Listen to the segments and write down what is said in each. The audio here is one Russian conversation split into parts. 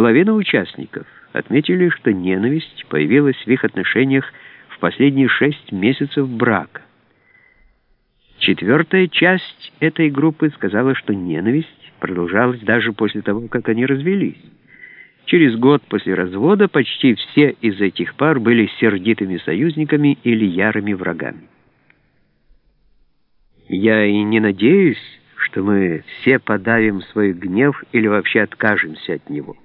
Половина участников отметили, что ненависть появилась в их отношениях в последние шесть месяцев брака. Четвертая часть этой группы сказала, что ненависть продолжалась даже после того, как они развелись. Через год после развода почти все из этих пар были сердитыми союзниками или ярыми врагами. Я и не надеюсь, что мы все подавим свой гнев или вообще откажемся от него.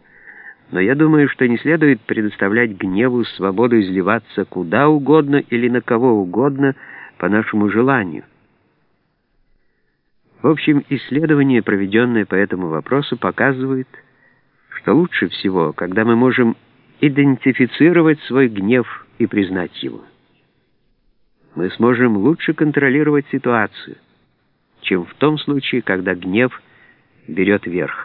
Но я думаю, что не следует предоставлять гневу свободу изливаться куда угодно или на кого угодно по нашему желанию. В общем, исследование, проведенное по этому вопросу, показывает, что лучше всего, когда мы можем идентифицировать свой гнев и признать его. Мы сможем лучше контролировать ситуацию, чем в том случае, когда гнев берет верх.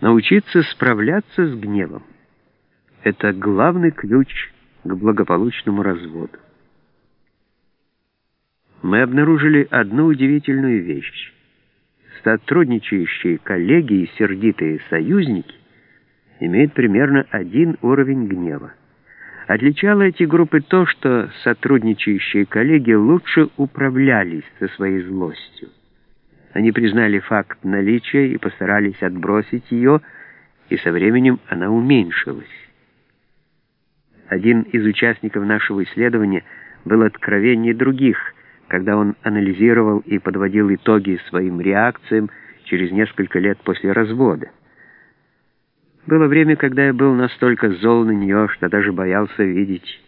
Научиться справляться с гневом — это главный ключ к благополучному разводу. Мы обнаружили одну удивительную вещь сотрудничающие коллеги и сердитые союзники имеют примерно один уровень гнева. Отличало эти группы то, что сотрудничающие коллеги лучше управлялись со своей злостью. Они признали факт наличия и постарались отбросить ее, и со временем она уменьшилась. Один из участников нашего исследования был откровеннее других – когда он анализировал и подводил итоги своим реакциям через несколько лет после развода. Было время, когда я был настолько зол на нее, что даже боялся видеть.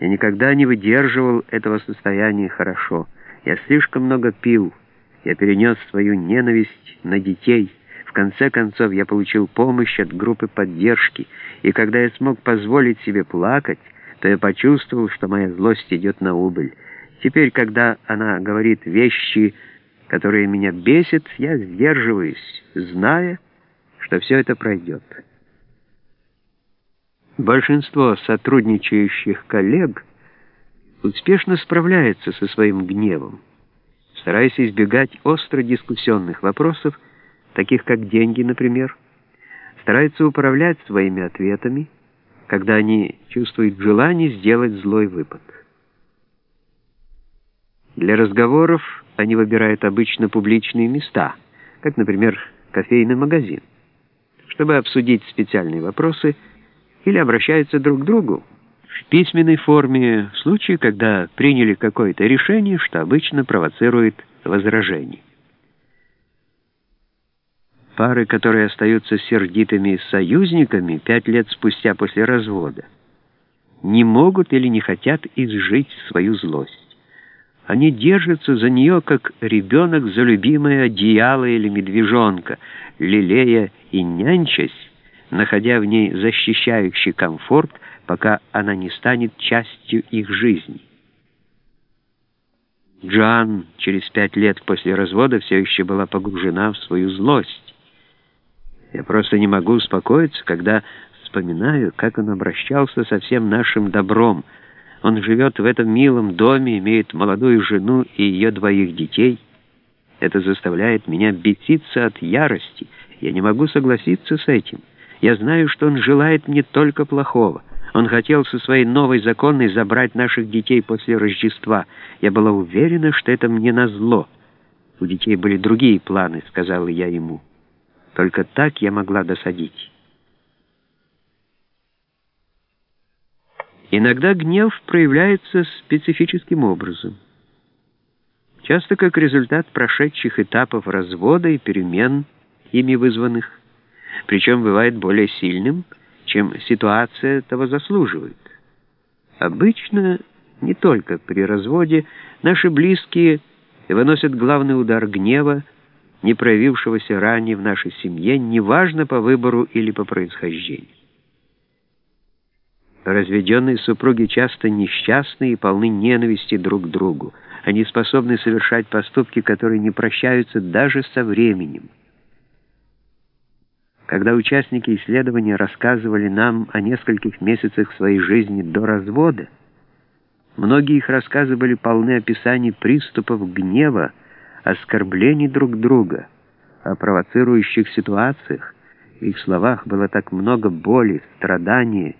Я никогда не выдерживал этого состояния хорошо. Я слишком много пил. Я перенес свою ненависть на детей. В конце концов, я получил помощь от группы поддержки, и когда я смог позволить себе плакать, то я почувствовал, что моя злость идет на убыль. Теперь, когда она говорит вещи, которые меня бесят, я сдерживаюсь, зная, что все это пройдет. Большинство сотрудничающих коллег успешно справляется со своим гневом, стараясь избегать остро дискуссионных вопросов, таких как деньги, например, стараются управлять своими ответами, когда они чувствуют желание сделать злой выпад. Для разговоров они выбирают обычно публичные места, как, например, кофейный магазин, чтобы обсудить специальные вопросы или обращаются друг к другу в письменной форме в случае, когда приняли какое-то решение, что обычно провоцирует возражение. Пары, которые остаются сердитыми союзниками пять лет спустя после развода, не могут или не хотят изжить свою злость. Они держатся за нее, как ребенок за любимое одеяло или медвежонка, лелея и нянчась, находя в ней защищающий комфорт, пока она не станет частью их жизни. Джоан через пять лет после развода все еще была погружена в свою злость. Я просто не могу успокоиться, когда вспоминаю, как он обращался со всем нашим добром — он живет в этом милом доме, имеет молодую жену и ее двоих детей. Это заставляет меня беситься от ярости. Я не могу согласиться с этим. Я знаю, что он желает мне только плохого. Он хотел со своей новой законной забрать наших детей после Рождества. Я была уверена, что это мне назло. У детей были другие планы, сказала я ему. Только так я могла досадить. Иногда гнев проявляется специфическим образом. Часто как результат прошедших этапов развода и перемен, ими вызванных, причем бывает более сильным, чем ситуация того заслуживает. Обычно, не только при разводе, наши близкие выносят главный удар гнева, не проявившегося ранее в нашей семье, неважно по выбору или по происхождению. Разведенные супруги часто несчастны и полны ненависти друг к другу. Они способны совершать поступки, которые не прощаются даже со временем. Когда участники исследования рассказывали нам о нескольких месяцах своей жизни до развода, многие их рассказы были полны описаний приступов гнева, оскорблений друг друга, о провоцирующих ситуациях. В их словах было так много боли, страдания,